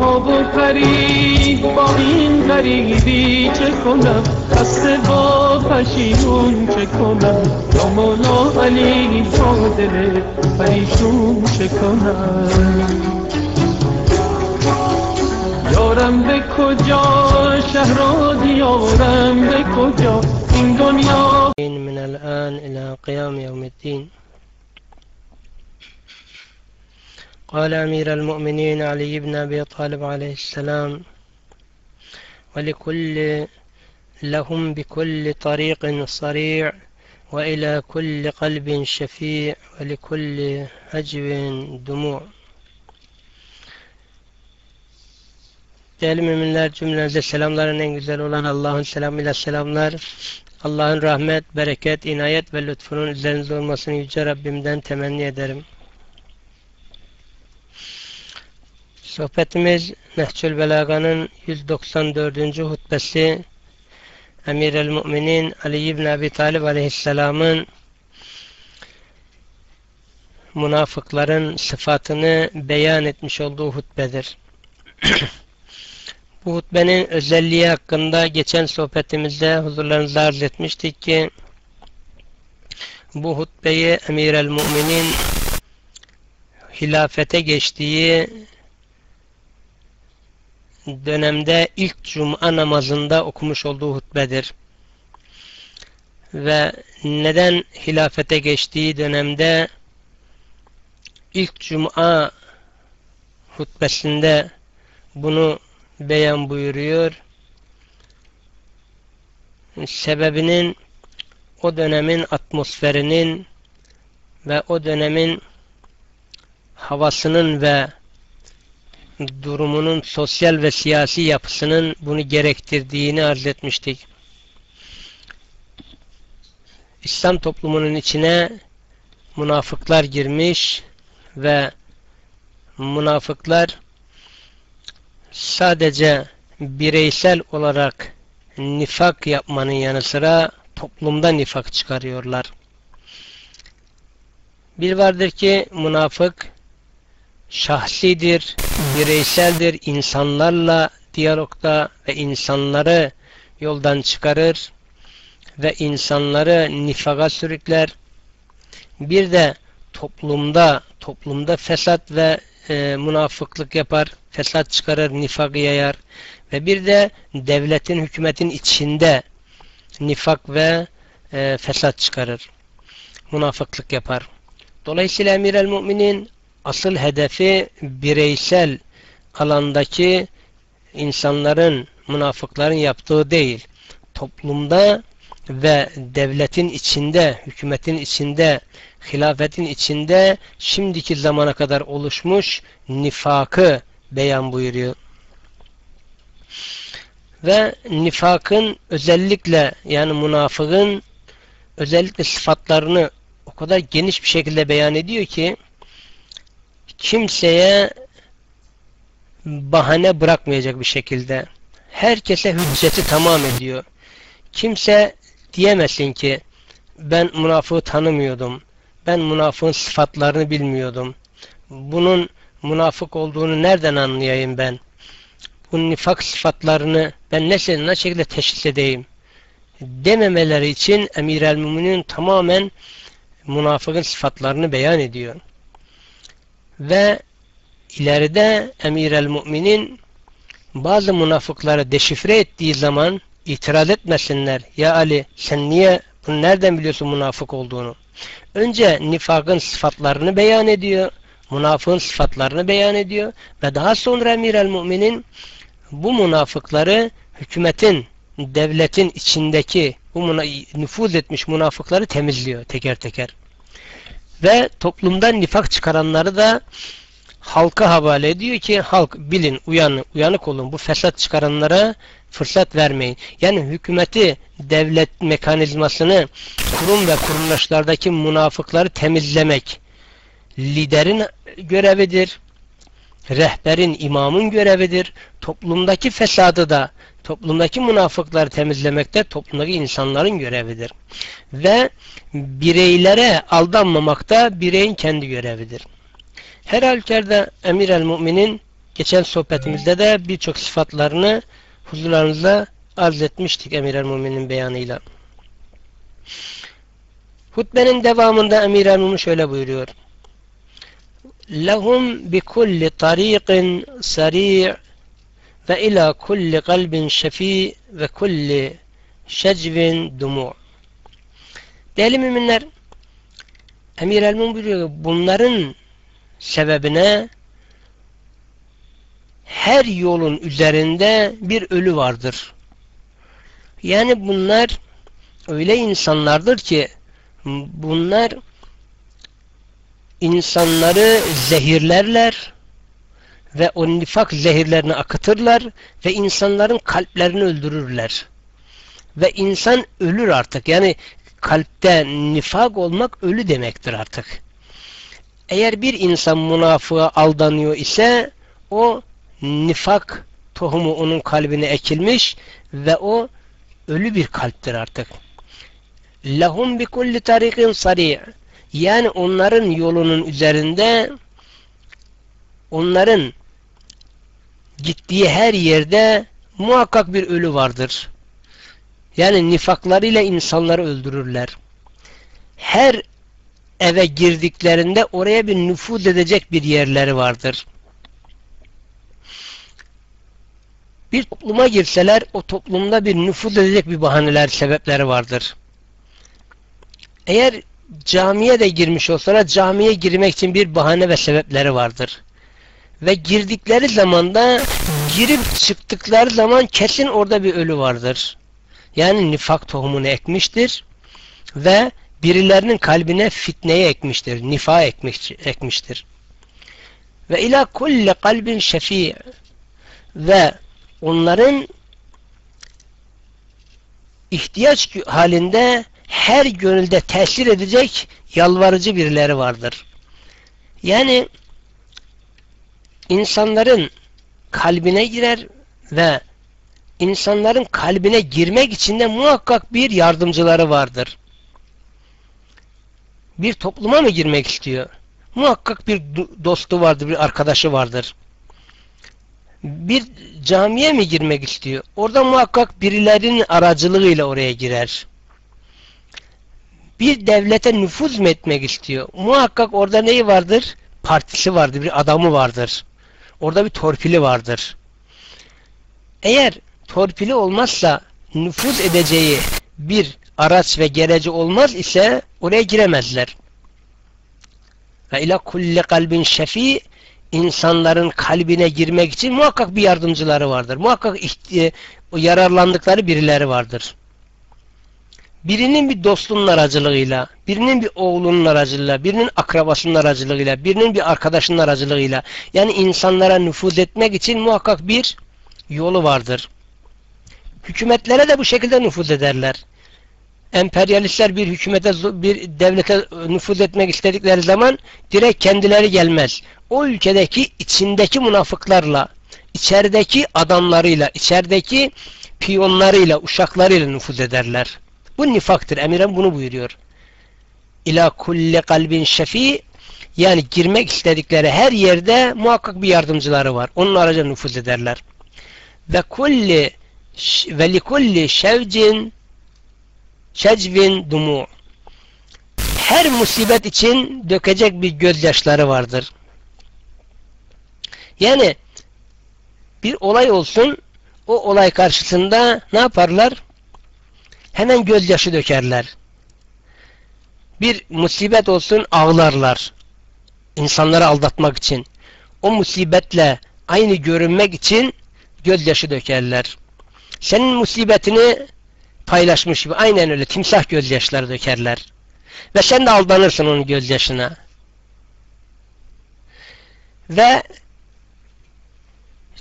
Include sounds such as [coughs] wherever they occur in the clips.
و فرید با این غریبی چه کنم؟ خسته با پشیمون چه کنم؟ یا مولا علی با پریشون چه کنم؟ یارم به کجا؟ شهر دیارم به کجا؟ این دنیا من الآن إلى قيام يوم الدين قال أمير المؤمنين علي بن أبي طالب عليه السلام ولكل لهم بكل طريق صريع وإلى كل قلب شفيع ولكل هجو دموع Değerli müminler cümlenize selamların en güzel olan Allah'ın selamıyla selamlar. Allah'ın rahmet, bereket, inayet ve lütfunun üzerinize olmasını Yüce Rabbimden temenni ederim. Sohbetimiz Nehçül Belaga'nın 194. hutbesi Emir el Müminin Ali ibn Abi Talib aleyhisselamın münafıkların sıfatını beyan etmiş olduğu hutbedir. [coughs] Bu hutbenin özelliği hakkında geçen sohbetimizde huzurlarınızda arz etmiştik ki bu hutbeyi Emir el Müminin hilafete geçtiği dönemde ilk cuma namazında okumuş olduğu hutbedir. Ve neden hilafete geçtiği dönemde ilk cuma hutbesinde bunu beyan buyuruyor. Sebebinin o dönemin atmosferinin ve o dönemin havasının ve durumunun sosyal ve siyasi yapısının bunu gerektirdiğini arz etmiştik. İslam toplumunun içine münafıklar girmiş ve münafıklar sadece bireysel olarak nifak yapmanın yanı sıra toplumda nifak çıkarıyorlar. Bir vardır ki münafık şahsidir, bireyseldir, insanlarla diyalogda ve insanları yoldan çıkarır ve insanları nifaka sürükler. Bir de toplumda toplumda fesat ve e, münafıklık yapar, fesat çıkarır, nifak yayar ve bir de devletin, hükümetin içinde nifak ve e, fesat çıkarır. Münafıklık yapar. Dolayısıyla emir el müminin asıl hedefi bireysel alandaki insanların, münafıkların yaptığı değil. Toplumda ve devletin içinde, hükümetin içinde, hilafetin içinde şimdiki zamana kadar oluşmuş nifakı beyan buyuruyor. Ve nifakın özellikle yani münafığın özellikle sıfatlarını o kadar geniş bir şekilde beyan ediyor ki kimseye bahane bırakmayacak bir şekilde herkese hücceti tamam ediyor. Kimse diyemezsin ki ben münafığı tanımıyordum. Ben münafığın sıfatlarını bilmiyordum. Bunun münafık olduğunu nereden anlayayım ben? Bu nifak sıfatlarını ben ne, ne şekilde teşhis edeyim? Dememeleri için Emir el Müminin tamamen münafıkın sıfatlarını beyan ediyor. Ve ileride Emir el Müminin bazı münafıkları deşifre ettiği zaman itiraz etmesinler. Ya Ali sen niye bunu nereden biliyorsun münafık olduğunu? Önce nifakın sıfatlarını beyan ediyor. Münafığın sıfatlarını beyan ediyor. Ve daha sonra Emir el Müminin bu münafıkları hükümetin, devletin içindeki bu nüfuz etmiş münafıkları temizliyor teker teker. Ve toplumdan nifak çıkaranları da halka havale ediyor ki halk bilin, uyanın, uyanık olun. Bu fesat çıkaranlara fırsat vermeyin. Yani hükümeti, devlet mekanizmasını, kurum ve kuruluşlardaki münafıkları temizlemek liderin görevidir. Rehberin, imamın görevidir. Toplumdaki fesadı da, toplumdaki münafıkları temizlemekte toplumdaki insanların görevidir. Ve bireylere aldanmamak da bireyin kendi görevidir. Her halükarda emir el müminin geçen sohbetimizde de birçok sıfatlarını huzurlarınızda arz etmiştik Emir el Mumin'in beyanıyla. Hutbenin devamında Emir el Mumin şöyle buyuruyor. Bi kulli tariqin sari' ve ila kulli kalbin şefi ve kulli şecvin dumu. Değerli müminler, Emir el buyuruyor bunların sebebine her yolun üzerinde bir ölü vardır. Yani bunlar öyle insanlardır ki bunlar insanları zehirlerler ve o nifak zehirlerini akıtırlar ve insanların kalplerini öldürürler. Ve insan ölür artık. Yani kalpte nifak olmak ölü demektir artık. Eğer bir insan münafığa aldanıyor ise o nifak tohumu onun kalbine ekilmiş ve o ölü bir kalptir artık. Lahum bi kulli tariqin sari' yani onların yolunun üzerinde onların gittiği her yerde muhakkak bir ölü vardır. Yani nifaklarıyla insanları öldürürler. Her eve girdiklerinde oraya bir nüfuz edecek bir yerleri vardır. Bir topluma girseler o toplumda bir nüfuz edecek bir bahaneler, sebepleri vardır. Eğer camiye de girmiş olsalar camiye girmek için bir bahane ve sebepleri vardır. Ve girdikleri zaman da girip çıktıkları zaman kesin orada bir ölü vardır. Yani nifak tohumunu ekmiştir ve birilerinin kalbine fitneyi ekmiştir, nifa ekmiş, ekmiştir. Ve ila kulli kalbin şefi ve onların ihtiyaç halinde her gönülde tesir edecek yalvarıcı birileri vardır. Yani insanların kalbine girer ve insanların kalbine girmek için de muhakkak bir yardımcıları vardır. Bir topluma mı girmek istiyor? Muhakkak bir dostu vardır, bir arkadaşı vardır. Bir camiye mi girmek istiyor? Orada muhakkak birilerinin aracılığıyla oraya girer. Bir devlete nüfuz mu etmek istiyor? Muhakkak orada neyi vardır? Partisi vardır, bir adamı vardır. Orada bir torpili vardır. Eğer torpili olmazsa nüfuz edeceği bir araç ve gereci olmaz ise oraya giremezler. Ve ila kulli kalbin şefi insanların kalbine girmek için muhakkak bir yardımcıları vardır. Muhakkak yararlandıkları birileri vardır. Birinin bir dostunun aracılığıyla, birinin bir oğlunun aracılığıyla, birinin akrabasının aracılığıyla, birinin bir arkadaşının aracılığıyla yani insanlara nüfuz etmek için muhakkak bir yolu vardır. Hükümetlere de bu şekilde nüfuz ederler. Emperyalistler bir hükümete, bir devlete nüfuz etmek istedikleri zaman direkt kendileri gelmez. O ülkedeki içindeki münafıklarla, içerideki adamlarıyla, içerideki piyonlarıyla, uşaklarıyla nüfuz ederler. Bu nifaktır. Emirem bunu buyuruyor. İla kulli kalbin şefi yani girmek istedikleri her yerde muhakkak bir yardımcıları var. Onun aracı nüfuz ederler. Ve kulli ve likulli şevcin şecvin dumu her musibet için dökecek bir gözyaşları vardır. Yani bir olay olsun o olay karşısında ne yaparlar? Hemen gözyaşı dökerler. Bir musibet olsun ağlarlar. İnsanları aldatmak için. O musibetle aynı görünmek için gözyaşı dökerler. Senin musibetini paylaşmış gibi aynen öyle timsah gözyaşları dökerler. Ve sen de aldanırsın onun gözyaşına. Ve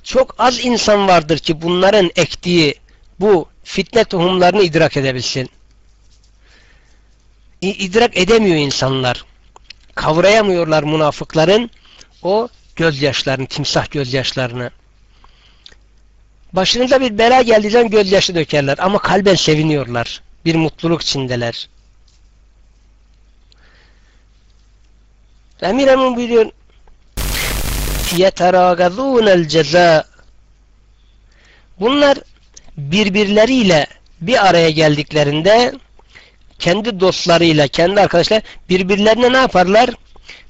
çok az insan vardır ki bunların ektiği bu fitne tohumlarını idrak edebilsin. İdrak edemiyor insanlar. Kavrayamıyorlar münafıkların o gözyaşlarını, timsah gözyaşlarını. Başınıza bir bela geldiği zaman gözyaşı dökerler ama kalben seviniyorlar. Bir mutluluk içindeler. Emir Emin buyuruyor yeteragazûnel ceza Bunlar birbirleriyle bir araya geldiklerinde kendi dostlarıyla, kendi arkadaşlar birbirlerine ne yaparlar?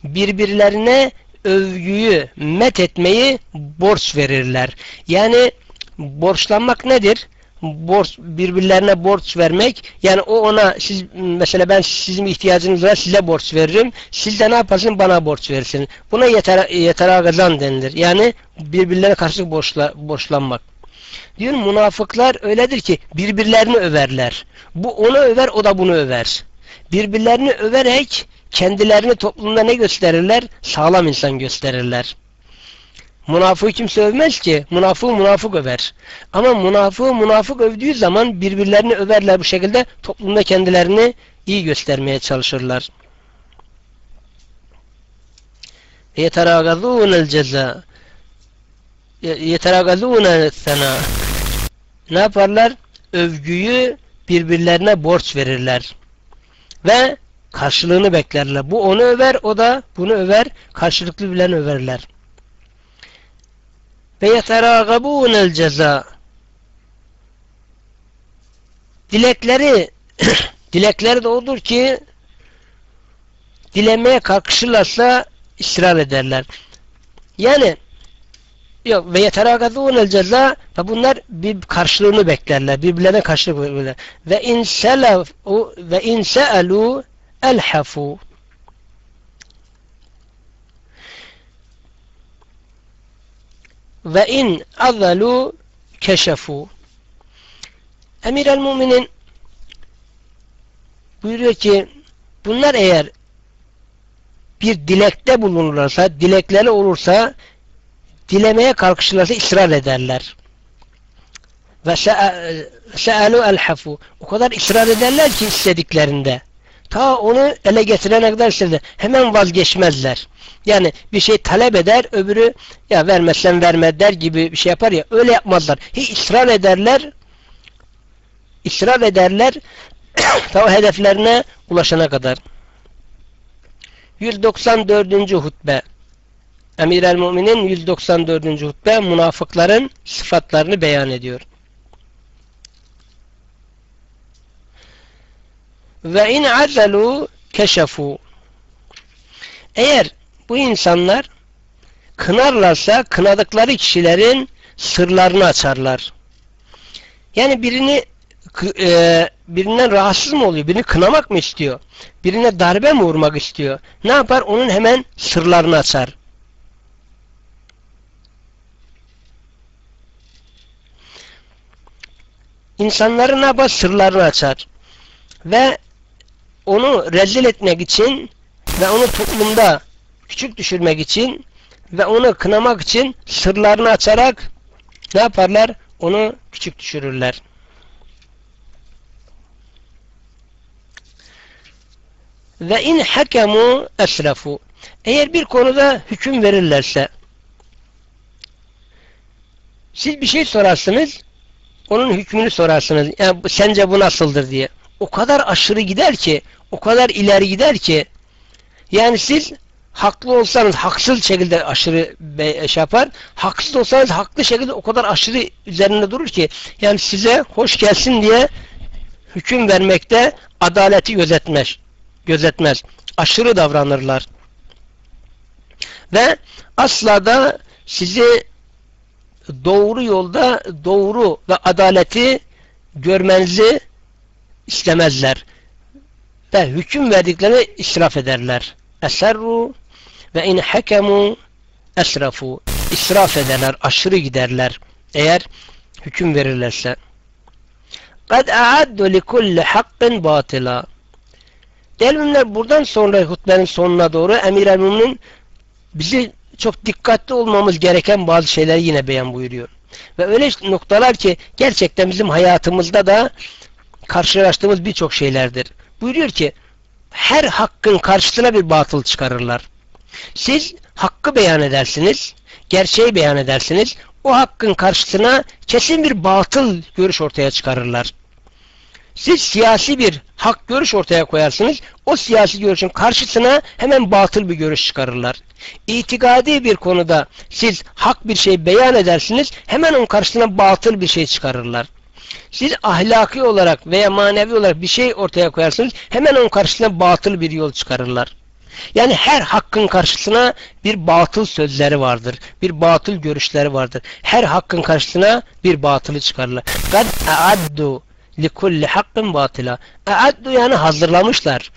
Birbirlerine övgüyü, met etmeyi borç verirler. Yani borçlanmak nedir? Borç, birbirlerine borç vermek. Yani o ona siz mesela ben sizin ihtiyacınız var size borç veririm. Siz de ne yaparsın? Bana borç verirsin. Buna yeter, yeteragazan denilir. Yani birbirlerine karşı borçla, borçlanmak. Diyor münafıklar öyledir ki birbirlerini överler. Bu onu över, o da bunu över. Birbirlerini överek kendilerini toplumda ne gösterirler? Sağlam insan gösterirler. Münafığı kimse övmez ki. Münafığı münafık över. Ama münafığı münafık övdüğü zaman birbirlerini överler bu şekilde toplumda kendilerini iyi göstermeye çalışırlar. يَتَرَاغَذُونَ الْجَزَاءِ يَتَرَاغَذُونَ الثَّنَا ne yaparlar? Övgüyü birbirlerine borç verirler. Ve karşılığını beklerler. Bu onu över, o da bunu över. Karşılıklı birbirlerini överler. Ve yeteragabûnel ceza Dilekleri [clears throat] dilekleri de odur ki dilemeye kalkışırlarsa ısrar ederler. Yani yok ve yeteragazûnel ceza ve bunlar bir karşılığını beklerler. Birbirlerine karşılık verirler. Ve in selafu ve in sealu elhafu ve in azalu keşefu Emir el Müminin buyuruyor ki bunlar eğer bir dilekte bulunurlarsa, dilekleri olursa dilemeye kalkışırlarsa ısrar ederler. Ve se'alu elhafu. O kadar ısrar ederler ki istediklerinde. Ta onu ele getirene kadar istedi. Hemen vazgeçmezler. Yani bir şey talep eder, öbürü ya vermezsen verme der gibi bir şey yapar ya. Öyle yapmazlar. Hiç ısrar ederler. ısrar ederler [coughs] ta hedeflerine ulaşana kadar. 194. hutbe Emir el Müminin 194. hutbe münafıkların sıfatlarını beyan ediyor. Ve in azelu keşefu Eğer bu insanlar kınarlarsa kınadıkları kişilerin sırlarını açarlar. Yani birini e, birinden rahatsız mı oluyor? Birini kınamak mı istiyor? Birine darbe mi vurmak istiyor? Ne yapar? Onun hemen sırlarını açar. İnsanların yapar? Sırlarını açar. Ve onu rezil etmek için ve onu toplumda küçük düşürmek için ve onu kınamak için sırlarını açarak ne yaparlar? Onu küçük düşürürler. Ve in hakemu esrafu. Eğer bir konuda hüküm verirlerse siz bir şey sorarsınız onun hükmünü sorarsınız. Yani sence bu nasıldır diye. O kadar aşırı gider ki o kadar ileri gider ki yani siz haklı olsanız haksız şekilde aşırı şey yapar. Haksız olsanız haklı şekilde o kadar aşırı üzerinde durur ki yani size hoş gelsin diye hüküm vermekte adaleti gözetmez. Gözetmez. Aşırı davranırlar. Ve asla da sizi doğru yolda doğru ve adaleti görmenizi istemezler. Ve hüküm verdiklerini israf ederler. Eserru ve in hekemu esrafu. İsraf ederler, aşırı giderler. Eğer hüküm verirlerse. Kad a'addu li kulli hakkin batila. Değerli buradan sonra hutbenin sonuna doğru Emir el bizi çok dikkatli olmamız gereken bazı şeyler yine beyan buyuruyor. Ve öyle noktalar ki gerçekten bizim hayatımızda da karşılaştığımız birçok şeylerdir. Buyuruyor ki her hakkın karşısına bir batıl çıkarırlar. Siz hakkı beyan edersiniz, gerçeği beyan edersiniz. O hakkın karşısına kesin bir batıl görüş ortaya çıkarırlar. Siz siyasi bir hak görüş ortaya koyarsınız. O siyasi görüşün karşısına hemen batıl bir görüş çıkarırlar. İtikadi bir konuda siz hak bir şey beyan edersiniz. Hemen onun karşısına batıl bir şey çıkarırlar. Siz ahlaki olarak veya manevi olarak bir şey ortaya koyarsınız. Hemen onun karşısına batıl bir yol çıkarırlar. Yani her hakkın karşısına bir batıl sözleri vardır. Bir batıl görüşleri vardır. Her hakkın karşısına bir batılı çıkarırlar. Kad a'addu likulli hakkın batıla. A'addu yani hazırlamışlar.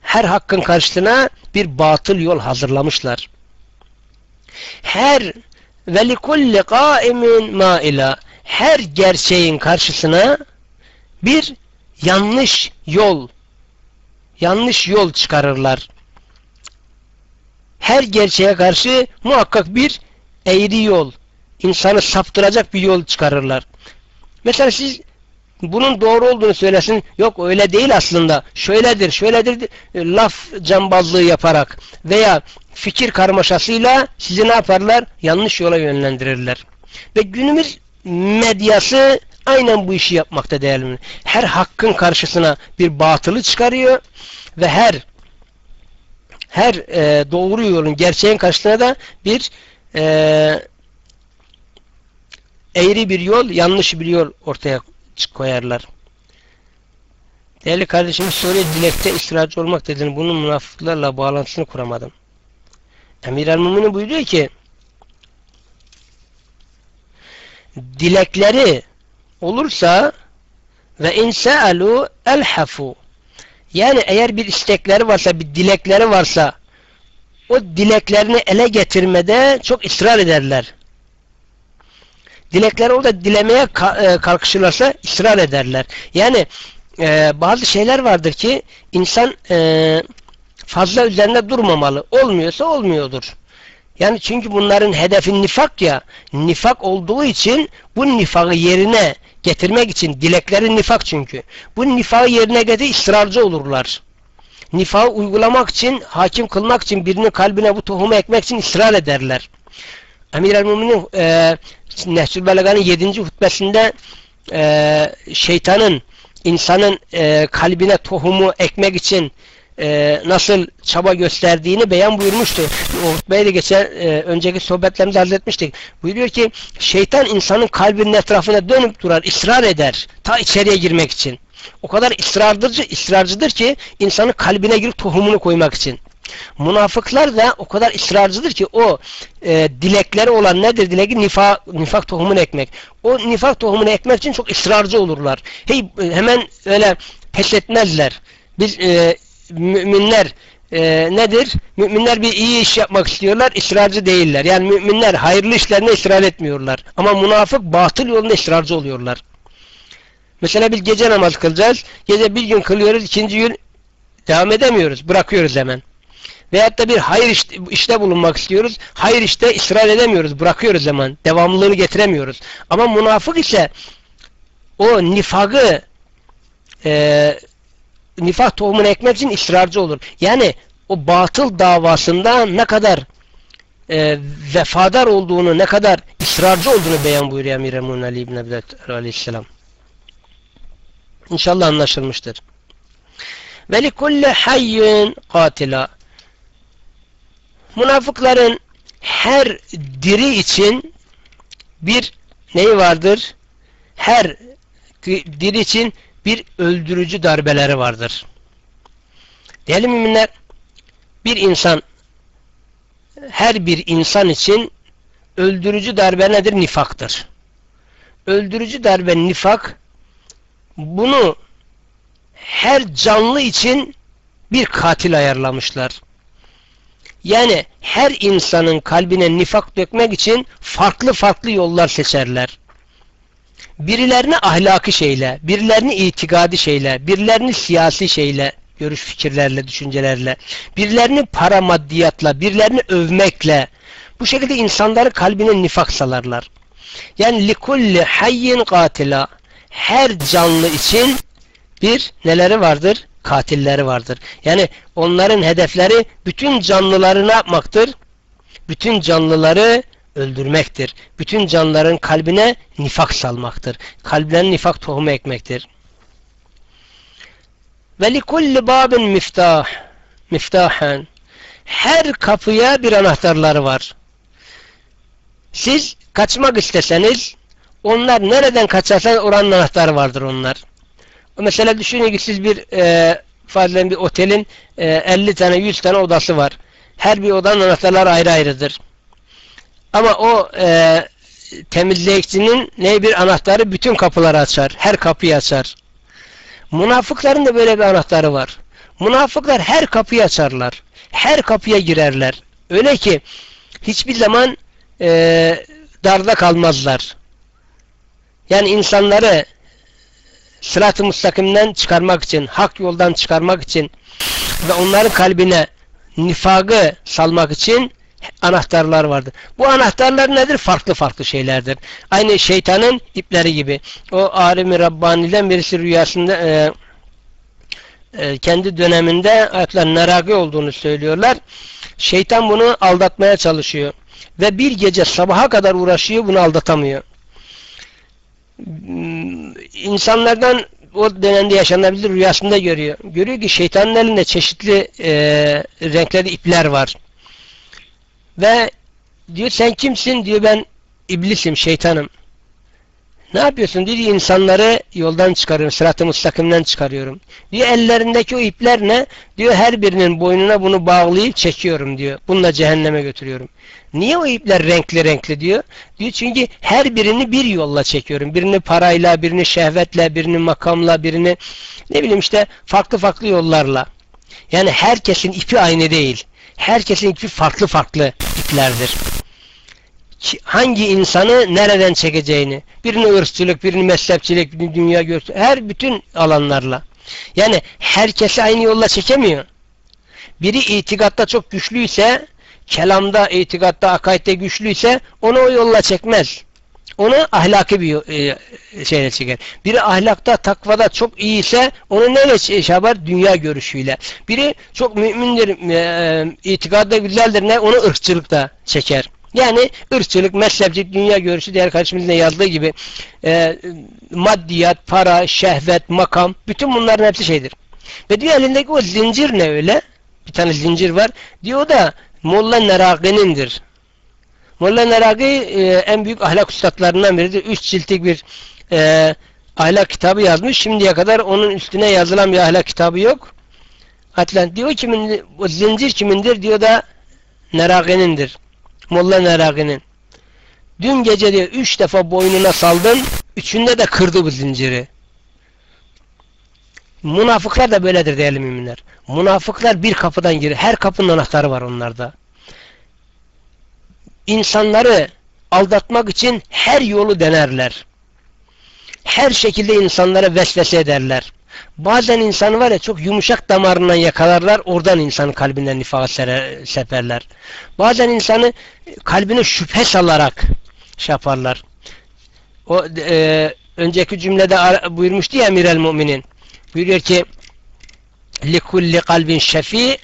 Her hakkın karşısına bir batıl yol hazırlamışlar. Her ve likulli kaimin maila. Her gerçeğin karşısına bir yanlış yol yanlış yol çıkarırlar her gerçeğe karşı muhakkak bir eğri yol, insanı saptıracak bir yol çıkarırlar. Mesela siz bunun doğru olduğunu söylesin. Yok öyle değil aslında. Şöyledir, şöyledir laf cambazlığı yaparak veya fikir karmaşasıyla sizi ne yaparlar? Yanlış yola yönlendirirler. Ve günümüz medyası aynen bu işi yapmakta değerli. Her hakkın karşısına bir batılı çıkarıyor ve her her e, doğru yolun gerçeğin karşısına da bir e, eğri bir yol, yanlış bir yol ortaya koyarlar. Değerli kardeşim soruya dilekte ısrarcı olmak dediğini bunun münafıklarla bağlantısını kuramadım. Emir el-Mumini buyuruyor ki dilekleri olursa ve insealu elhafu yani eğer bir istekleri varsa, bir dilekleri varsa o dileklerini ele getirmede çok ısrar ederler. Dilekleri orada dilemeye e, kalkışırlarsa ısrar ederler. Yani e, bazı şeyler vardır ki insan e, fazla üzerinde durmamalı. Olmuyorsa olmuyordur. Yani çünkü bunların hedefi nifak ya. Nifak olduğu için bu nifakı yerine getirmek için dilekleri nifak çünkü. Bu nifakı yerine getir ısrarcı olurlar. Nifakı uygulamak için, hakim kılmak için birinin kalbine bu tohumu ekmek için ısrar ederler. Emir el-Muminin e, Nehsül Belaga'nın 7. hutbesinde e, şeytanın insanın e, kalbine tohumu ekmek için e, nasıl çaba gösterdiğini beyan buyurmuştu. O hutbeyi de geçen e, önceki sohbetlerimizde arz etmiştik. Buyuruyor ki şeytan insanın kalbinin etrafına dönüp durar, ısrar eder ta içeriye girmek için. O kadar ısrarcıdır, ısrarcıdır ki insanın kalbine girip tohumunu koymak için. Münafıklar da o kadar ısrarcıdır ki o e, dilekleri olan nedir dileki? Nifak, nifak tohumunu ekmek. O nifak tohumunu ekmek için çok ısrarcı olurlar. Hey, hemen öyle pes etmezler. Biz e, müminler e, nedir? Müminler bir iyi iş yapmak istiyorlar, ısrarcı değiller. Yani müminler hayırlı işlerine ısrar etmiyorlar. Ama münafık batıl yolunda ısrarcı oluyorlar. Mesela biz gece namaz kılacağız. Gece bir gün kılıyoruz, ikinci gün devam edemiyoruz. Bırakıyoruz hemen. Veyahut da bir hayır işte, işte bulunmak istiyoruz. Hayır işte ısrar edemiyoruz. Bırakıyoruz hemen. Devamlılığını getiremiyoruz. Ama münafık ise o nifakı e, nifak tohumunu ekmek için ısrarcı olur. Yani o batıl davasında ne kadar e, vefadar olduğunu, ne kadar ısrarcı olduğunu beyan buyuruyor Emir Emun Ali İbn Abi Aleyhisselam. İnşallah anlaşılmıştır. Ve likulli hayyin katila. Münafıkların her diri için bir neyi vardır? Her diri için bir öldürücü darbeleri vardır. Değerli müminler, bir insan, her bir insan için öldürücü darbe nedir? Nifaktır. Öldürücü darbe nifak, bunu her canlı için bir katil ayarlamışlar. Yani her insanın kalbine nifak dökmek için farklı farklı yollar seçerler birilerini ahlaki şeyle, birilerini itikadi şeyle, birilerini siyasi şeyle, görüş fikirlerle, düşüncelerle, birilerini para maddiyatla, birilerini övmekle, bu şekilde insanları kalbine nifak salarlar. Yani likulli hayyin katila her canlı için bir neleri vardır? Katilleri vardır. Yani onların hedefleri bütün canlıları ne yapmaktır? Bütün canlıları öldürmektir. Bütün canlıların kalbine nifak salmaktır. Kalplerine nifak tohumu ekmektir. Ve likulli babin miftah. Miftahen. Her kapıya bir anahtarları var. Siz kaçmak isteseniz onlar nereden kaçarsanız oranın anahtarı vardır onlar. Mesela düşünün ki siz bir e, fazla bir otelin e, 50 tane 100 tane odası var. Her bir odanın anahtarları ayrı ayrıdır. Ama o e, temizleyicinin ne bir anahtarı bütün kapıları açar. Her kapıyı açar. Münafıkların da böyle bir anahtarı var. Münafıklar her kapıyı açarlar. Her kapıya girerler. Öyle ki hiçbir zaman e, darda kalmazlar. Yani insanları sırat-ı müstakimden çıkarmak için, hak yoldan çıkarmak için ve onların kalbine nifagı salmak için anahtarlar vardır. Bu anahtarlar nedir? Farklı farklı şeylerdir. Aynı şeytanın ipleri gibi. O alemi Rabbani'den birisi rüyasında e, e, kendi döneminde ayaklar neragi olduğunu söylüyorlar. Şeytan bunu aldatmaya çalışıyor. Ve bir gece sabaha kadar uğraşıyor bunu aldatamıyor. Hmm, insanlardan o dönemde yaşanabilir rüyasında görüyor. Görüyor ki şeytanın elinde çeşitli e, renkleri ipler var. Ve diyor sen kimsin? Diyor ben iblisim, şeytanım. Ne yapıyorsun? Diyor insanları yoldan çıkarıyorum, sırat-ı müstakimden çıkarıyorum. Diyor ellerindeki o ipler ne? Diyor her birinin boynuna bunu bağlayıp çekiyorum diyor. Bununla cehenneme götürüyorum. Niye o ipler renkli renkli diyor? Diyor çünkü her birini bir yolla çekiyorum. Birini parayla, birini şehvetle, birini makamla, birini ne bileyim işte farklı farklı yollarla. Yani herkesin ipi aynı değil. Herkesin ipi farklı farklı iplerdir hangi insanı nereden çekeceğini, birini ırkçılık, birini mezhepçilik, birini dünya görüşü, her bütün alanlarla. Yani herkesi aynı yolla çekemiyor. Biri itikatta çok güçlüyse, kelamda, itikatta, akaidde güçlüyse onu o yolla çekmez. Onu ahlaki bir e, şeyle çeker. Biri ahlakta, takvada çok iyiyse onu neyle şey yapar? Dünya görüşüyle. Biri çok mümindir, e, itikadda güzeldir ne? Onu ırkçılıkta çeker. Yani ırkçılık, mezhepçilik, dünya görüşü diğer kardeşimizin yazdığı gibi e, maddiyat, para, şehvet, makam bütün bunların hepsi şeydir. Ve diyor elindeki o zincir ne öyle? Bir tane zincir var. Diyor da Molla Neragi'nindir. Molla Neragi e, en büyük ahlak üstadlarından biridir. Üç ciltlik bir e, ahlak kitabı yazmış. Şimdiye kadar onun üstüne yazılan bir ahlak kitabı yok. Atlan diyor kimin, o zincir kimindir? Diyor da Neragi'nindir. Molla Neragi'nin. Dün gece diyor üç defa boynuna saldım. Üçünde de kırdı bu zinciri. Münafıklar da böyledir değerli müminler. Münafıklar bir kapıdan girer. Her kapının anahtarı var onlarda. İnsanları aldatmak için her yolu denerler. Her şekilde insanlara vesvese ederler. Bazen insan var ya çok yumuşak damarından yakalarlar, oradan insanın kalbinden nifaka seperler. Bazen insanı kalbine şüphe salarak şey yaparlar. O e, önceki cümlede buyurmuştu ya Emir el Müminin. Buyuruyor ki likulli kalbin şefi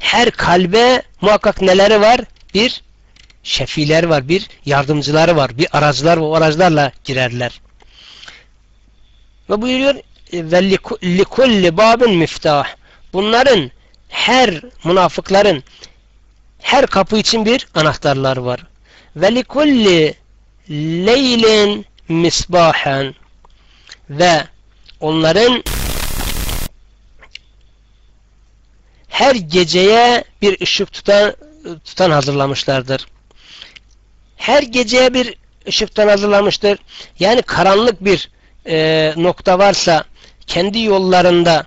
her kalbe muhakkak neleri var? Bir şefiler var, bir yardımcıları var, bir aracılar ve o aracılarla girerler. Ve buyuruyor ve likulli babin miftah. Bunların her münafıkların her kapı için bir anahtarlar var. Ve likulli leylin misbahen ve onların her geceye bir ışık tutan, tutan hazırlamışlardır. Her geceye bir ışıktan hazırlamıştır. Yani karanlık bir e, nokta varsa kendi yollarında,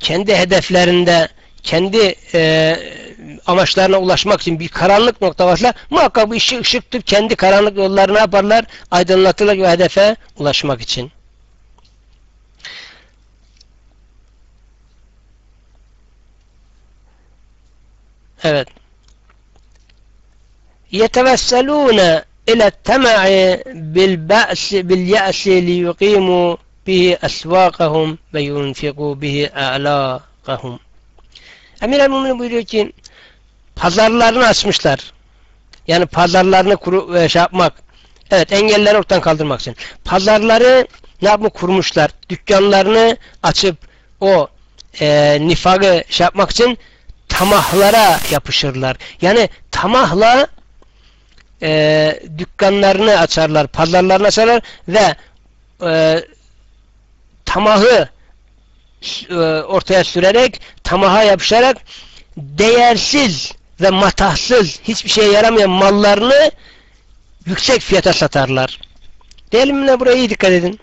kendi hedeflerinde, kendi e, amaçlarına ulaşmak için bir karanlık nokta varsa muhakkak bu ışık ışıktır. Kendi karanlık yollarını yaparlar? Aydınlatırlar ve hedefe ulaşmak için. Evet. Yetevesselûne ile tema'i bil ba'si bil ya'si li yuqimu bihi esvâkahum ve yunfiku bihi a'lâkahum. Emir el buyuruyor ki pazarlarını açmışlar. Yani pazarlarını kuru, şey yapmak. Evet engelleri ortadan kaldırmak için. Pazarları ne yapmış kurmuşlar. Dükkanlarını açıp o e, nifakı şey yapmak için tamahlara yapışırlar. Yani tamahla e, dükkanlarını açarlar, pazarlarını açarlar ve e, tamahı e, ortaya sürerek, tamaha yapışarak değersiz ve matahsız, hiçbir şeye yaramayan mallarını yüksek fiyata satarlar. Değerli buraya iyi dikkat edin.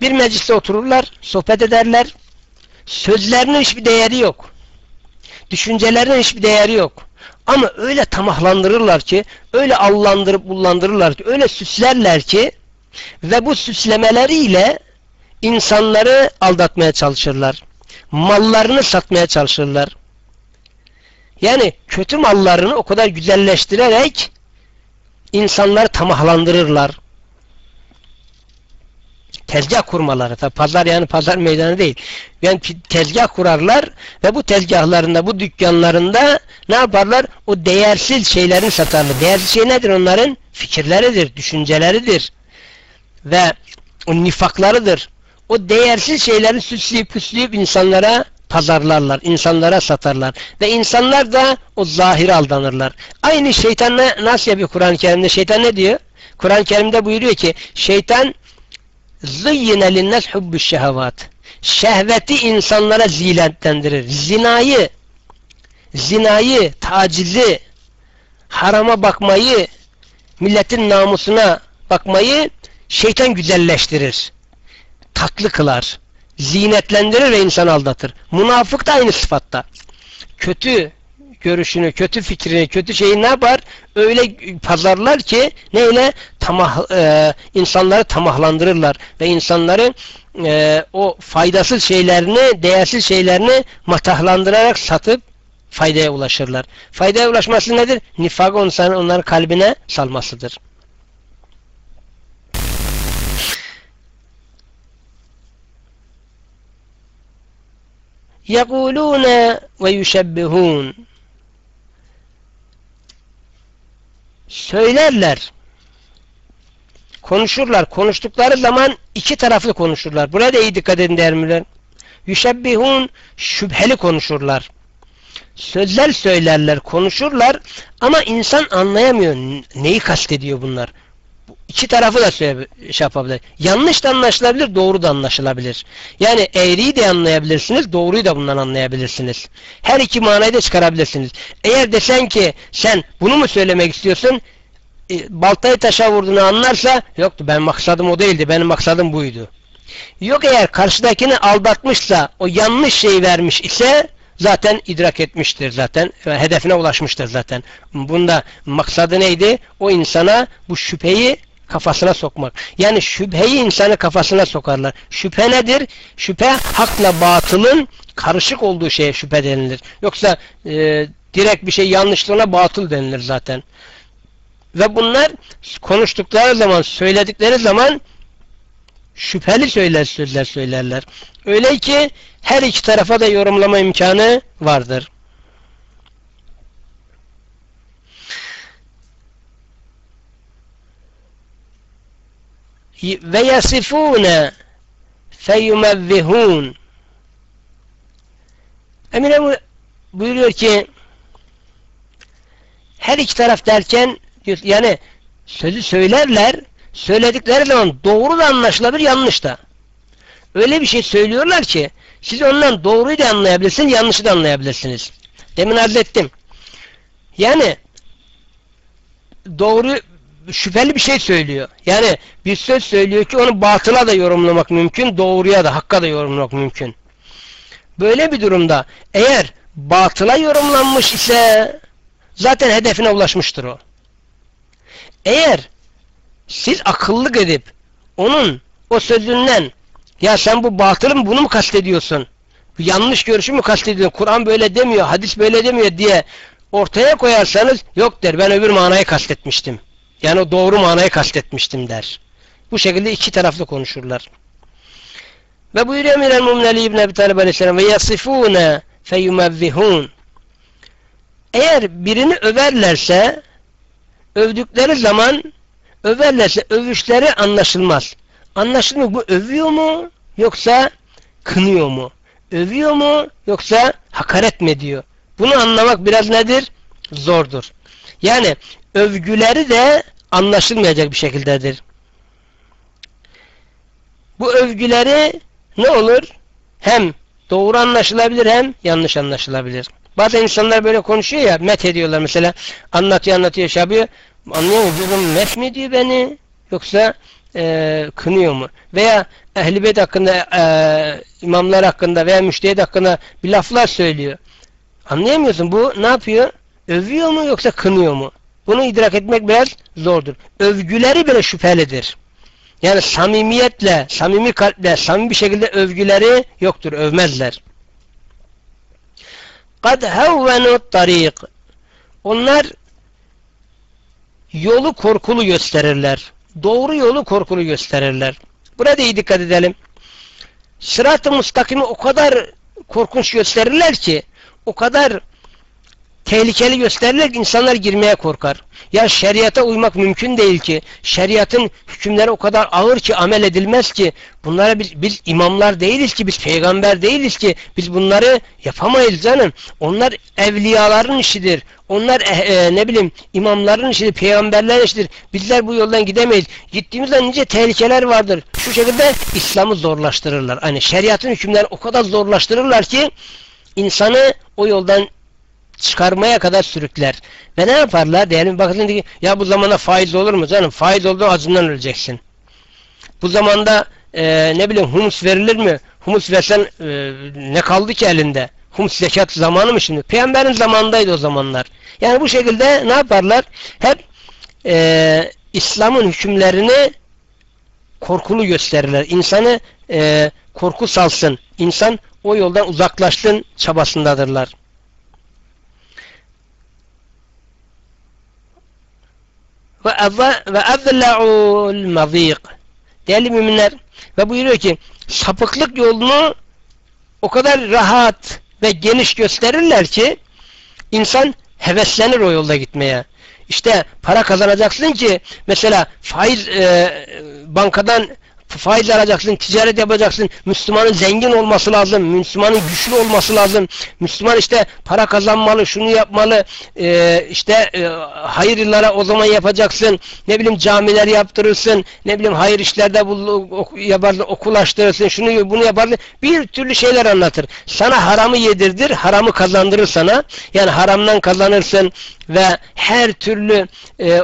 Bir mecliste otururlar, sohbet ederler. Sözlerinin hiçbir değeri yok. Düşüncelerinin hiçbir değeri yok. Ama öyle tamahlandırırlar ki, öyle allandırıp bullandırırlar ki, öyle süslerler ki ve bu süslemeleriyle insanları aldatmaya çalışırlar. Mallarını satmaya çalışırlar. Yani kötü mallarını o kadar güzelleştirerek insanları tamahlandırırlar. Tezgah kurmaları. Tabi pazar yani pazar meydanı değil. Yani tezgah kurarlar ve bu tezgahlarında, bu dükkanlarında ne yaparlar? O değersiz şeylerini satarlar. Değersiz şey nedir onların? Fikirleridir, düşünceleridir. Ve o nifaklarıdır. O değersiz şeyleri süsleyip püsleyip insanlara pazarlarlar, insanlara satarlar. Ve insanlar da o zahir aldanırlar. Aynı şeytan nasıl yapıyor Kur'an-ı Kerim'de? Şeytan ne diyor? Kur'an-ı Kerim'de buyuruyor ki şeytan zıyyine linnes hubbüş şehavat. Şehveti insanlara ziletlendirir. Zinayı, zinayı, tacizi, harama bakmayı, milletin namusuna bakmayı şeytan güzelleştirir. Tatlı kılar. Zinetlendirir ve insan aldatır. Münafık da aynı sıfatta. Kötü görüşünü, kötü fikrini, kötü şeyi ne yapar? Öyle pazarlar ki neyle? Tamah, e, insanları tamahlandırırlar ve insanları e, o faydasız şeylerini, değersiz şeylerini matahlandırarak satıp faydaya ulaşırlar. Faydaya ulaşması nedir? Nifak onların, onların kalbine salmasıdır. يَقُولُونَ وَيُشَبِّهُونَ Söylerler. Konuşurlar. Konuştukları zaman iki taraflı konuşurlar. Buraya da iyi dikkat edin değerliler. Yüşebbihun şüpheli konuşurlar. Sözler söylerler, konuşurlar ama insan anlayamıyor neyi kastediyor bunlar iki tarafı da şey yapabilir. Yanlış da anlaşılabilir, doğru da anlaşılabilir. Yani eğriyi de anlayabilirsiniz, doğruyu da bundan anlayabilirsiniz. Her iki manayı da çıkarabilirsiniz. Eğer desen ki sen bunu mu söylemek istiyorsun? E, baltayı taşa vurduğunu anlarsa yoktu ben maksadım o değildi benim maksadım buydu. Yok eğer karşıdakini aldatmışsa o yanlış şeyi vermiş ise zaten idrak etmiştir zaten hedefine ulaşmıştır zaten. Bunda maksadı neydi? O insana bu şüpheyi kafasına sokmak. Yani şüpheyi insanı kafasına sokarlar. Şüphe nedir? Şüphe hakla batılın karışık olduğu şeye şüphe denilir. Yoksa e, direkt bir şey yanlışlığına batıl denilir zaten. Ve bunlar konuştukları zaman, söyledikleri zaman şüpheli söyler sözler söylerler. Öyle ki her iki tarafa da yorumlama imkanı vardır. Ve yasifune feyumevvihun Emine buyuruyor ki her iki taraf derken yani sözü söylerler söyledikleri zaman doğru da anlaşılabilir yanlış da. Öyle bir şey söylüyorlar ki siz ondan doğruyu da anlayabilirsiniz yanlışı da anlayabilirsiniz. Demin arz yani doğru şüpheli bir şey söylüyor. Yani bir söz söylüyor ki onu batıla da yorumlamak mümkün, doğruya da, hakka da yorumlamak mümkün. Böyle bir durumda eğer batıla yorumlanmış ise zaten hedefine ulaşmıştır o. Eğer siz akıllık edip onun o sözünden ya sen bu batılı bunu mu kastediyorsun? Yanlış görüşü mü kastediyorsun? Kur'an böyle demiyor, hadis böyle demiyor diye ortaya koyarsanız yok der ben öbür manayı kastetmiştim. Yani o doğru manayı kastetmiştim der. Bu şekilde iki taraflı konuşurlar. Ve buyuruyor Emir el-Mumneli İbn Ebi Talib Aleyhisselam ve yasifune feyumevvihun eğer birini överlerse övdükleri zaman överlerse övüşleri anlaşılmaz. Anlaşılmıyor bu övüyor mu yoksa kınıyor mu? Övüyor mu yoksa hakaret mi ediyor? Bunu anlamak biraz nedir? Zordur. Yani övgüleri de anlaşılmayacak bir şekildedir. Bu övgüleri ne olur? Hem doğru anlaşılabilir hem yanlış anlaşılabilir. Bazı insanlar böyle konuşuyor ya met ediyorlar mesela anlatıyor anlatıyor şey yapıyor. Anlıyor musun? Met mi diyor beni? Yoksa e, kınıyor mu? Veya ehl Beyt hakkında e, imamlar hakkında veya müştehid hakkında bir laflar söylüyor. Anlayamıyorsun. Bu ne yapıyor? Övüyor mu yoksa kınıyor mu? Bunu idrak etmek biraz zordur. Övgüleri bile şüphelidir. Yani samimiyetle, samimi kalple, samimi bir şekilde övgüleri yoktur. Övmezler. Kad havvenu tarik. Onlar yolu korkulu gösterirler. Doğru yolu korkulu gösterirler. Burada iyi dikkat edelim. Sırat-ı mustakimi o kadar korkunç gösterirler ki o kadar tehlikeli gösterirler ki insanlar girmeye korkar. Ya şeriata uymak mümkün değil ki. Şeriatın hükümleri o kadar ağır ki amel edilmez ki. Bunlara biz, biz imamlar değiliz ki, biz peygamber değiliz ki. Biz bunları yapamayız canım. Onlar evliyaların işidir. Onlar e, e, ne bileyim imamların işidir, peygamberlerin işidir. Bizler bu yoldan gidemeyiz. Gittiğimizde nice tehlikeler vardır. Şu şekilde İslam'ı zorlaştırırlar. Hani şeriatın hükümleri o kadar zorlaştırırlar ki insanı o yoldan çıkarmaya kadar sürükler. Ve ne yaparlar? Diyelim bakın ki ya bu zamanda faiz olur mu canım? Faiz olduğu acından öleceksin. Bu zamanda e, ne bileyim humus verilir mi? Humus versen e, ne kaldı ki elinde? Humus zekat zamanı mı şimdi? Peygamberin zamanındaydı o zamanlar. Yani bu şekilde ne yaparlar? Hep e, İslam'ın hükümlerini korkulu gösterirler. İnsanı e, korku salsın. İnsan o yoldan uzaklaşsın çabasındadırlar. Ve azla'ul mazik değerli müminler ve buyuruyor ki sapıklık yolunu o kadar rahat ve geniş gösterirler ki insan heveslenir o yolda gitmeye. İşte para kazanacaksın ki mesela faiz e, bankadan faiz alacaksın, ticaret yapacaksın. Müslümanın zengin olması lazım. Müslümanın güçlü olması lazım. Müslüman işte para kazanmalı, şunu yapmalı. Ee, işte e, hayırlara o zaman yapacaksın. Ne bileyim camiler yaptırırsın. Ne bileyim hayır işlerde bu, yaparsın, okul açtırırsın. Şunu bunu yaparsın. Bir türlü şeyler anlatır. Sana haramı yedirdir, haramı kazandırır sana. Yani haramdan kazanırsın ve her türlü e, e,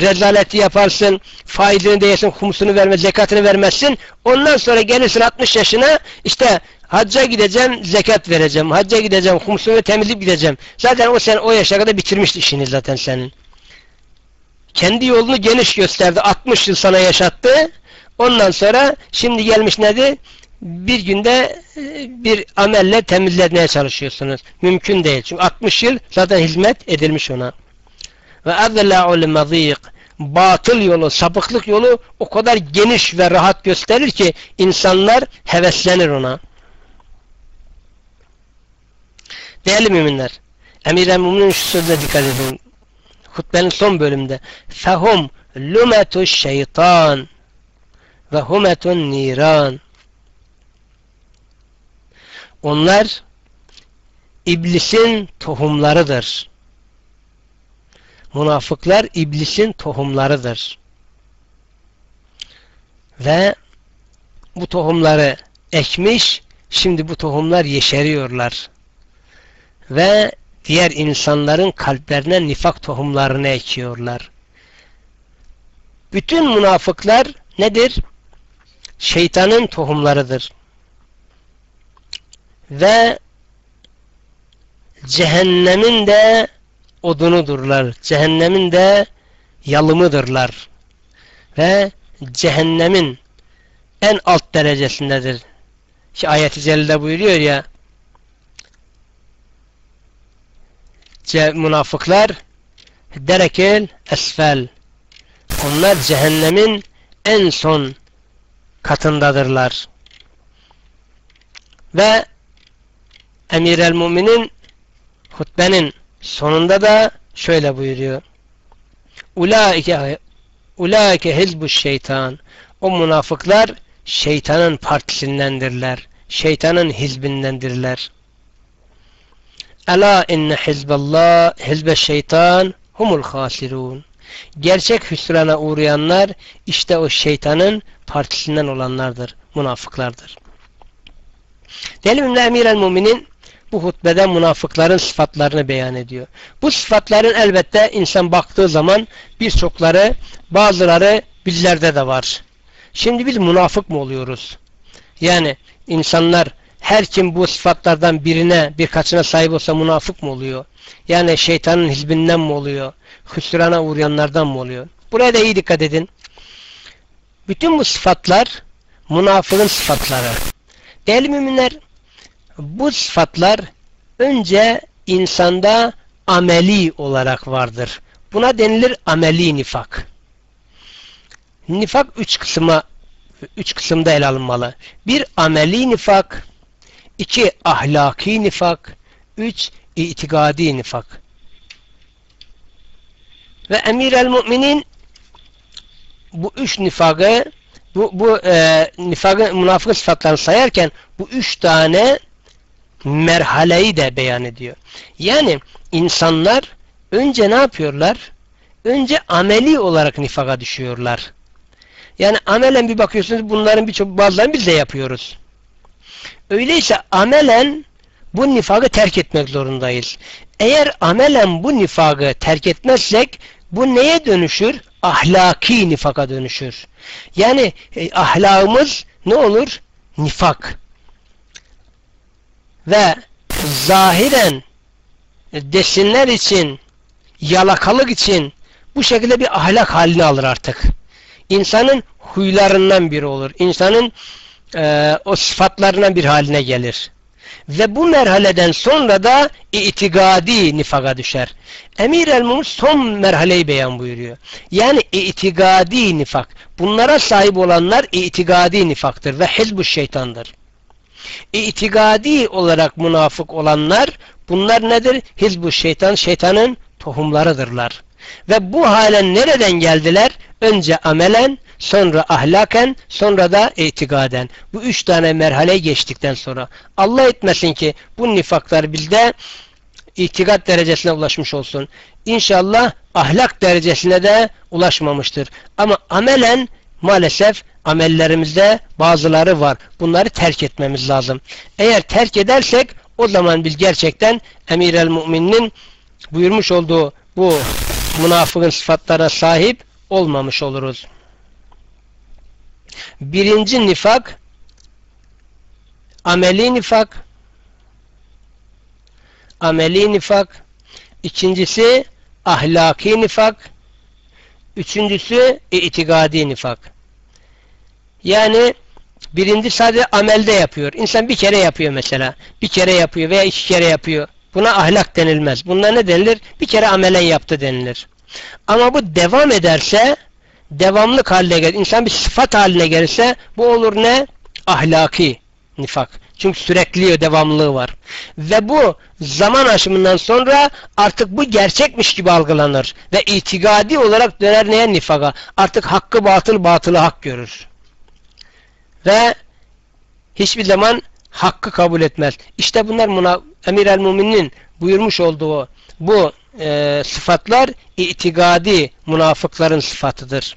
rezaleti yaparsın. Faizini değilsin, humusunu verme, zekat zekatını vermezsin. Ondan sonra gelirsin 60 yaşına işte hacca gideceğim, zekat vereceğim. Hacca gideceğim, humsunu temizleyip gideceğim. Zaten o sen o yaşa kadar bitirmişti işini zaten senin. Kendi yolunu geniş gösterdi. 60 yıl sana yaşattı. Ondan sonra şimdi gelmiş nedir? Bir günde e, bir amelle temizlemeye çalışıyorsunuz. Mümkün değil. Çünkü 60 yıl zaten hizmet edilmiş ona. Ve azla'ul mazik batıl yolu, sapıklık yolu o kadar geniş ve rahat gösterir ki insanlar heveslenir ona. Değerli müminler, Emir-i Müminin şu sözüne dikkat edin. Hutbenin son bölümünde. Fehum lumetu şeytan ve humetun niran. Onlar iblisin tohumlarıdır. Münafıklar iblisin tohumlarıdır. Ve bu tohumları ekmiş, şimdi bu tohumlar yeşeriyorlar. Ve diğer insanların kalplerine nifak tohumlarını ekiyorlar. Bütün münafıklar nedir? Şeytanın tohumlarıdır. Ve cehennemin de odunudurlar. Cehennemin de yalımıdırlar. Ve cehennemin en alt derecesindedir. İşte ayet-i cellede buyuruyor ya münafıklar derekel esfel onlar cehennemin en son katındadırlar. Ve Emir el Müminin hutbenin Sonunda da şöyle buyuruyor. Ulaike ulaike hizbu şeytan. O münafıklar şeytanın partisindendirler. şeytanın hizbindendirler. Ela inne hizballah hizbe şeytan humul hasirun. Gerçek hüsrana uğrayanlar işte o şeytanın partisinden olanlardır, münafıklardır. Değerli Emir el Müminin bu hutbede münafıkların sıfatlarını beyan ediyor. Bu sıfatların elbette insan baktığı zaman birçokları, bazıları bizlerde de var. Şimdi biz münafık mı oluyoruz? Yani insanlar her kim bu sıfatlardan birine birkaçına sahip olsa münafık mı oluyor? Yani şeytanın hizbinden mi oluyor? Hüsrana uğrayanlardan mı oluyor? Buraya da iyi dikkat edin. Bütün bu sıfatlar münafığın sıfatları. Değerli müminler bu sıfatlar önce insanda ameli olarak vardır. Buna denilir ameli nifak. Nifak üç kısma üç kısımda ele alınmalı. Bir ameli nifak, iki ahlaki nifak, üç itikadi nifak. Ve emir el müminin bu üç nifakı bu, bu e, nifakın, münafık sıfatlarını sayarken bu üç tane merhaleyi de beyan ediyor. Yani insanlar önce ne yapıyorlar? Önce ameli olarak nifaka düşüyorlar. Yani amelen bir bakıyorsunuz bunların birçok bazılarını biz de yapıyoruz. Öyleyse amelen bu nifakı terk etmek zorundayız. Eğer amelen bu nifakı terk etmezsek bu neye dönüşür? Ahlaki nifaka dönüşür. Yani e, ahlakımız ne olur? Nifak. Ve zahiren desinler için yalakalık için bu şekilde bir ahlak halini alır artık. İnsanın huylarından biri olur. İnsanın e, o sıfatlarından bir haline gelir. Ve bu merhaleden sonra da itikadi nifaka düşer. Emir el son merhaleyi beyan buyuruyor. Yani itikadi nifak. Bunlara sahip olanlar itikadi nifaktır ve hizbu şeytandır. İtikadi olarak münafık olanlar bunlar nedir? Hizbu şeytan, şeytanın tohumlarıdırlar. Ve bu hale nereden geldiler? Önce amelen, sonra ahlaken, sonra da itikaden. Bu üç tane merhale geçtikten sonra. Allah etmesin ki bu nifaklar bizde itikat derecesine ulaşmış olsun. İnşallah ahlak derecesine de ulaşmamıştır. Ama amelen maalesef amellerimizde bazıları var. Bunları terk etmemiz lazım. Eğer terk edersek o zaman biz gerçekten emir el müminin buyurmuş olduğu bu münafığın sıfatlara sahip olmamış oluruz. Birinci nifak ameli nifak ameli nifak ikincisi ahlaki nifak üçüncüsü itikadi nifak yani birinci sadece amelde yapıyor. İnsan bir kere yapıyor mesela. Bir kere yapıyor veya iki kere yapıyor. Buna ahlak denilmez. Buna ne denilir? Bir kere amelen yaptı denilir. Ama bu devam ederse devamlık haline gelir. İnsan bir sıfat haline gelirse bu olur ne? Ahlaki nifak. Çünkü sürekli devamlılığı var. Ve bu zaman aşımından sonra artık bu gerçekmiş gibi algılanır. Ve itikadi olarak döner neye nifaka? Artık hakkı batıl batılı hak görür. Ve hiçbir zaman hakkı kabul etmez. İşte bunlar Emir el-Muminin buyurmuş olduğu bu e, sıfatlar itikadi münafıkların sıfatıdır.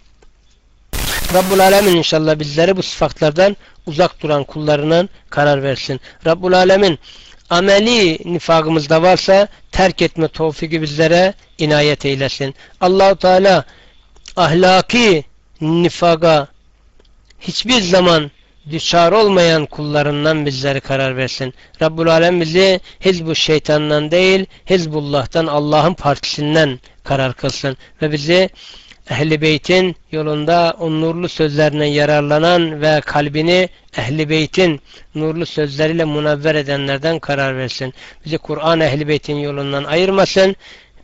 Rabbul Alemin inşallah bizleri bu sıfatlardan uzak duran kullarının karar versin. Rabbul Alemin ameli nifakımızda varsa terk etme tevfiki bizlere inayet eylesin. Allahu Teala ahlaki nifaka hiçbir zaman düşar olmayan kullarından bizleri karar versin. Rabbul Alem bizi Hizbu şeytandan değil, Hizbullah'tan Allah'ın partisinden karar kılsın. Ve bizi Ehli Beyt'in yolunda o nurlu sözlerine yararlanan ve kalbini Ehli Beyt'in nurlu sözleriyle münevver edenlerden karar versin. Bizi Kur'an Ehli Beyt'in yolundan ayırmasın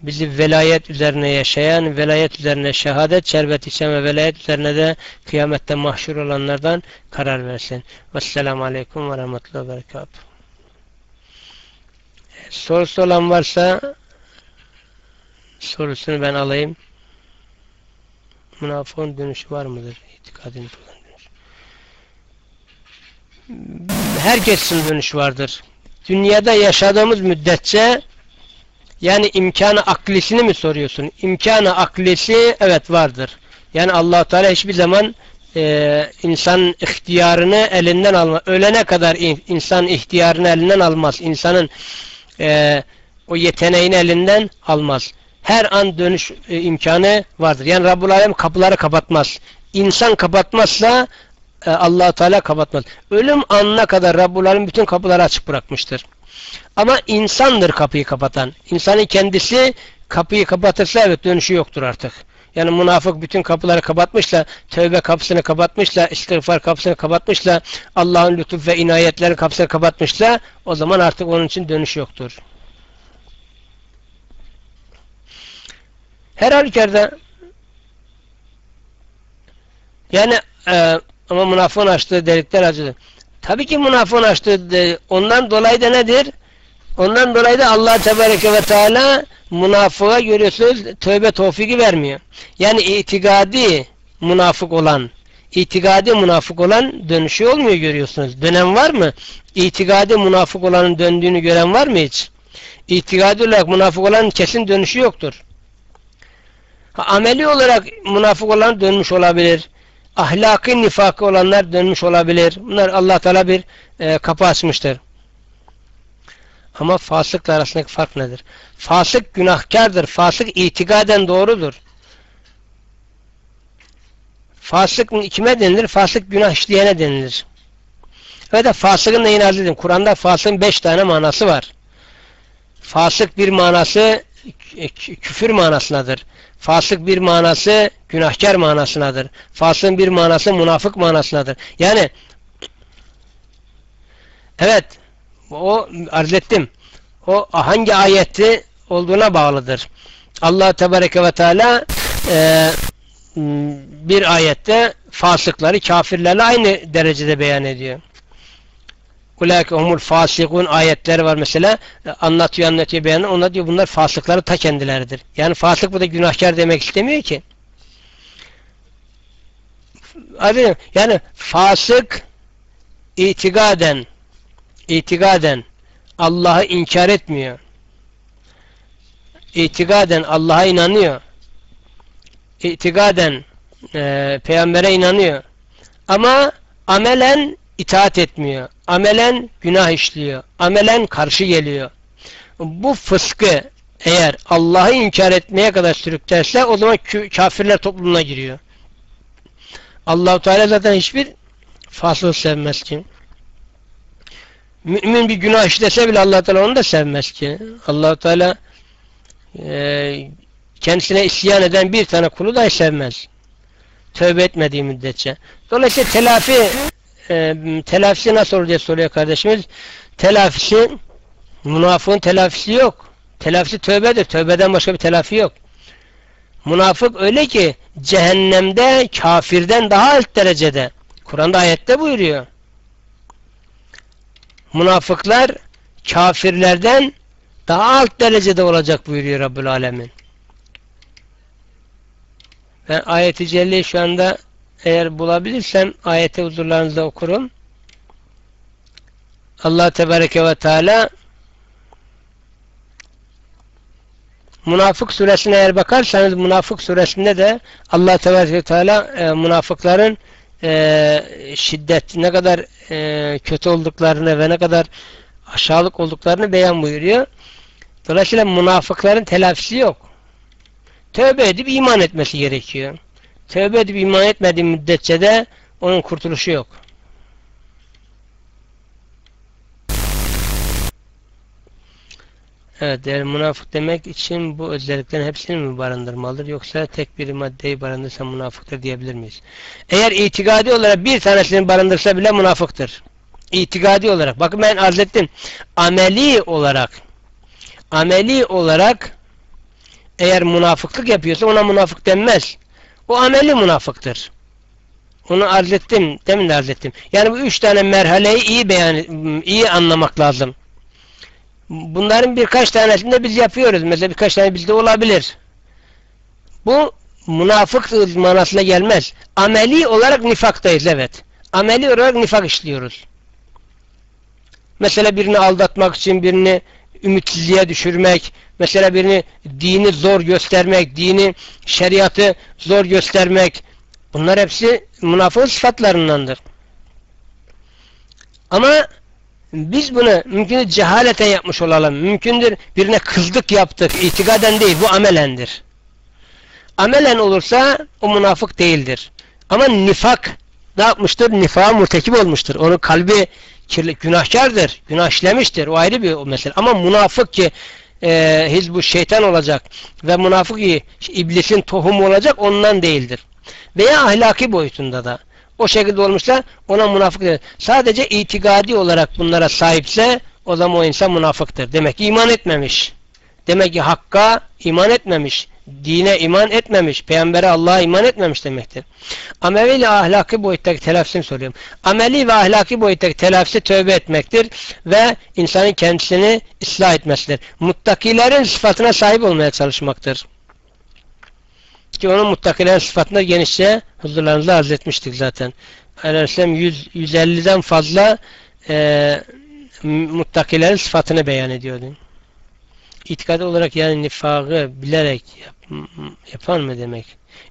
bizi velayet üzerine yaşayan, velayet üzerine şehadet, şerbet içen ve velayet üzerine de kıyamette mahşur olanlardan karar versin. Vesselamu Aleyküm ve Rahmetullahi ve Berekatuhu. Sorusu olan varsa sorusunu ben alayım. Münafığın dönüşü var mıdır? İtikadın falan dönüşü. herkes için dönüş vardır. Dünyada yaşadığımız müddetçe yani imkanı aklisini mi soruyorsun? İmkanı aklisi evet vardır. Yani allah Teala hiçbir zaman e, insanın ihtiyarını elinden almaz. Ölene kadar insan ihtiyarını elinden almaz. İnsanın e, o yeteneğini elinden almaz. Her an dönüş e, imkanı vardır. Yani Rabbul Alem kapıları kapatmaz. İnsan kapatmazsa e, allah Teala kapatmaz. Ölüm anına kadar Rabbul Alem bütün kapıları açık bırakmıştır. Ama insandır kapıyı kapatan. İnsanın kendisi kapıyı kapatırsa evet dönüşü yoktur artık. Yani münafık bütün kapıları kapatmışla, tövbe kapısını kapatmışla, istiğfar kapısını kapatmışla, Allah'ın lütuf ve inayetlerin kapısını kapatmışla, o zaman artık onun için dönüş yoktur. Her halükarda yani e, ama münafığın açtığı delikler acıdır. Tabii ki münafığın açtığı ondan dolayı da nedir? Ondan dolayı da Allah Tebareke ve Teala münafığa görüyorsunuz tövbe tevfiki vermiyor. Yani itikadi münafık olan itikadi münafık olan dönüşü olmuyor görüyorsunuz. Dönem var mı? İtikadi münafık olanın döndüğünü gören var mı hiç? İtikadi olarak münafık olan kesin dönüşü yoktur. Ha, ameli olarak münafık olan dönmüş olabilir. Ahlaki nifakı olanlar dönmüş olabilir. Bunlar Allah Teala bir e, kapı açmıştır. Ama fasıkla arasındaki fark nedir? Fasık günahkardır. Fasık itikaden doğrudur. Fasık kime denilir? Fasık günah işleyene denilir. Ve de fasıkın neyini edeyim? Kur'an'da fasıkın beş tane manası var. Fasık bir manası küfür manasındadır. Fasık bir manası günahkar manasındadır. Fasıkın bir manası münafık manasındadır. Yani evet o arz ettim. O hangi ayeti olduğuna bağlıdır. Allah Tebareke ve Teala e, bir ayette fasıkları kafirlerle aynı derecede beyan ediyor. Ulaike humul fasikun ayetleri var mesela anlatıyor anlatıyor beyanı ona diyor bunlar fasıkları ta kendileridir. Yani fasık bu da günahkar demek istemiyor ki. Yani fasık itikaden itikaden Allah'ı inkar etmiyor. İtikaden Allah'a inanıyor. İtikaden e, peygambere inanıyor. Ama amelen itaat etmiyor. Amelen günah işliyor. Amelen karşı geliyor. Bu fıskı eğer Allah'ı inkar etmeye kadar sürüklerse o zaman kafirler toplumuna giriyor. Allahu Teala zaten hiçbir fasıl sevmez ki. Mümin bir günah işlese bile allah Teala onu da sevmez ki. allah Teala e, kendisine isyan eden bir tane kulu da sevmez. Tövbe etmediği müddetçe. Dolayısıyla telafi e, telafisi nasıl olur diye soruyor kardeşimiz. Telafisi münafığın telafisi yok. Telafisi tövbedir. Tövbeden başka bir telafi yok. Münafık öyle ki cehennemde kafirden daha alt derecede. Kur'an'da ayette buyuruyor münafıklar kafirlerden daha alt derecede olacak buyuruyor Rabbül Alemin. Ben ayeti celleyi şu anda eğer bulabilirsem ayete huzurlarınızda okurum. Allah Tebareke ve Teala Münafık suresine eğer bakarsanız Münafık suresinde de Allah Tebareke ve Teala e, münafıkların e, şiddet, ne kadar e, kötü olduklarını ve ne kadar aşağılık olduklarını beyan buyuruyor. Dolayısıyla münafıkların telafisi yok. Tövbe edip iman etmesi gerekiyor. Tövbe edip iman etmediği müddetçe de onun kurtuluşu yok. Evet, yani münafık demek için bu özelliklerin hepsini mi barındırmalıdır yoksa tek bir maddeyi barındırsa münafıktır diyebilir miyiz? Eğer itikadi olarak bir tanesini barındırsa bile münafıktır. İtikadi olarak. Bakın ben arz ettim. Ameli olarak ameli olarak eğer münafıklık yapıyorsa ona münafık denmez. O ameli münafıktır. Onu arz ettim. Demin de arz ettim. Yani bu üç tane merhaleyi iyi beyan, iyi anlamak lazım. Bunların birkaç tanesini de biz yapıyoruz. Mesela birkaç tane bizde olabilir. Bu münafık manasına gelmez. Ameli olarak nifaktayız evet. Ameli olarak nifak işliyoruz. Mesela birini aldatmak için birini ümitsizliğe düşürmek, mesela birini dini zor göstermek, dini şeriatı zor göstermek bunlar hepsi münafık sıfatlarındandır. Ama biz bunu mümkün cehaleten yapmış olalım. Mümkündür birine kızdık yaptık. itikaden değil bu amelendir. Amelen olursa o münafık değildir. Ama nifak ne yapmıştır? Nifağa murtekip olmuştur. Onun kalbi kirli, günahkardır. Günah işlemiştir. O ayrı bir mesele. Ama münafık ki e, hizbu şeytan olacak ve münafık ki iblisin tohumu olacak ondan değildir. Veya ahlaki boyutunda da o şekilde olmuşsa ona münafık değil. Sadece itikadi olarak bunlara sahipse o zaman o insan münafıktır. Demek ki iman etmemiş. Demek ki hakka iman etmemiş. Dine iman etmemiş. Peygambere Allah'a iman etmemiş demektir. Ameli ile ahlaki boyuttaki telafisini soruyorum. Ameli ve ahlaki boyuttaki telafisi tövbe etmektir ve insanın kendisini ıslah etmesidir. Muttakilerin sıfatına sahip olmaya çalışmaktır ki onun muttakilerin sıfatına genişçe huzurlarınızda arz etmiştik zaten. Aleyhisselam 100, 150'den fazla e, muttakilerin sıfatını beyan ediyordu. İtikadi olarak yani nifakı bilerek yap, yapan mı demek?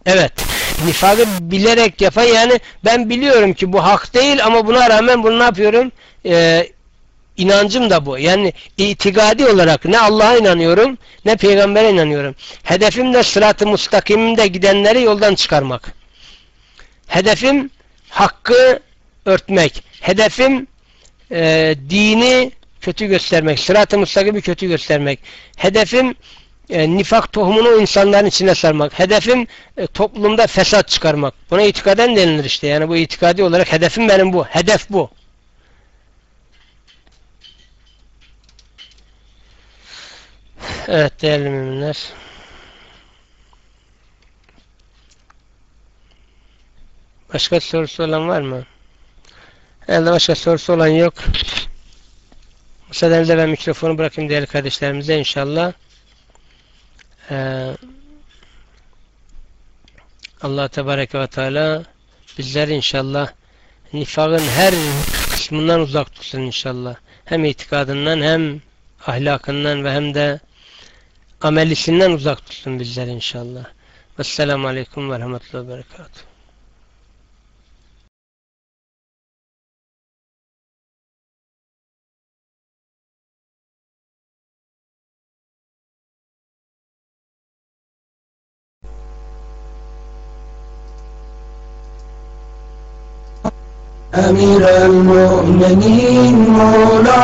Evet. Nifakı bilerek yapan yani ben biliyorum ki bu hak değil ama buna rağmen bunu ne yapıyorum? Ee, inancım da bu. Yani itikadi olarak ne Allah'a inanıyorum ne peygambere inanıyorum. Hedefim de sırat-ı mustakimde gidenleri yoldan çıkarmak. Hedefim hakkı örtmek. Hedefim e, dini kötü göstermek. Sırat-ı mustakimi kötü göstermek. Hedefim e, nifak tohumunu insanların içine sarmak. Hedefim e, toplumda fesat çıkarmak. Buna itikaden denilir işte. Yani bu itikadi olarak hedefim benim bu. Hedef bu. Evet değerli müminler. Başka sorusu olan var mı? Elde başka sorusu olan yok. Müsaadenizle ben mikrofonu bırakayım değerli kardeşlerimize inşallah. Ee, Allah Tebareke ve Teala bizleri inşallah nifakın her kısmından uzak tutsun inşallah. Hem itikadından hem ahlakından ve hem de amelisinden uzak tutsun bizleri inşallah. Vesselamu Aleyküm ve Rahmetullahi ve Berekatuhu. امیر المؤمنین مولا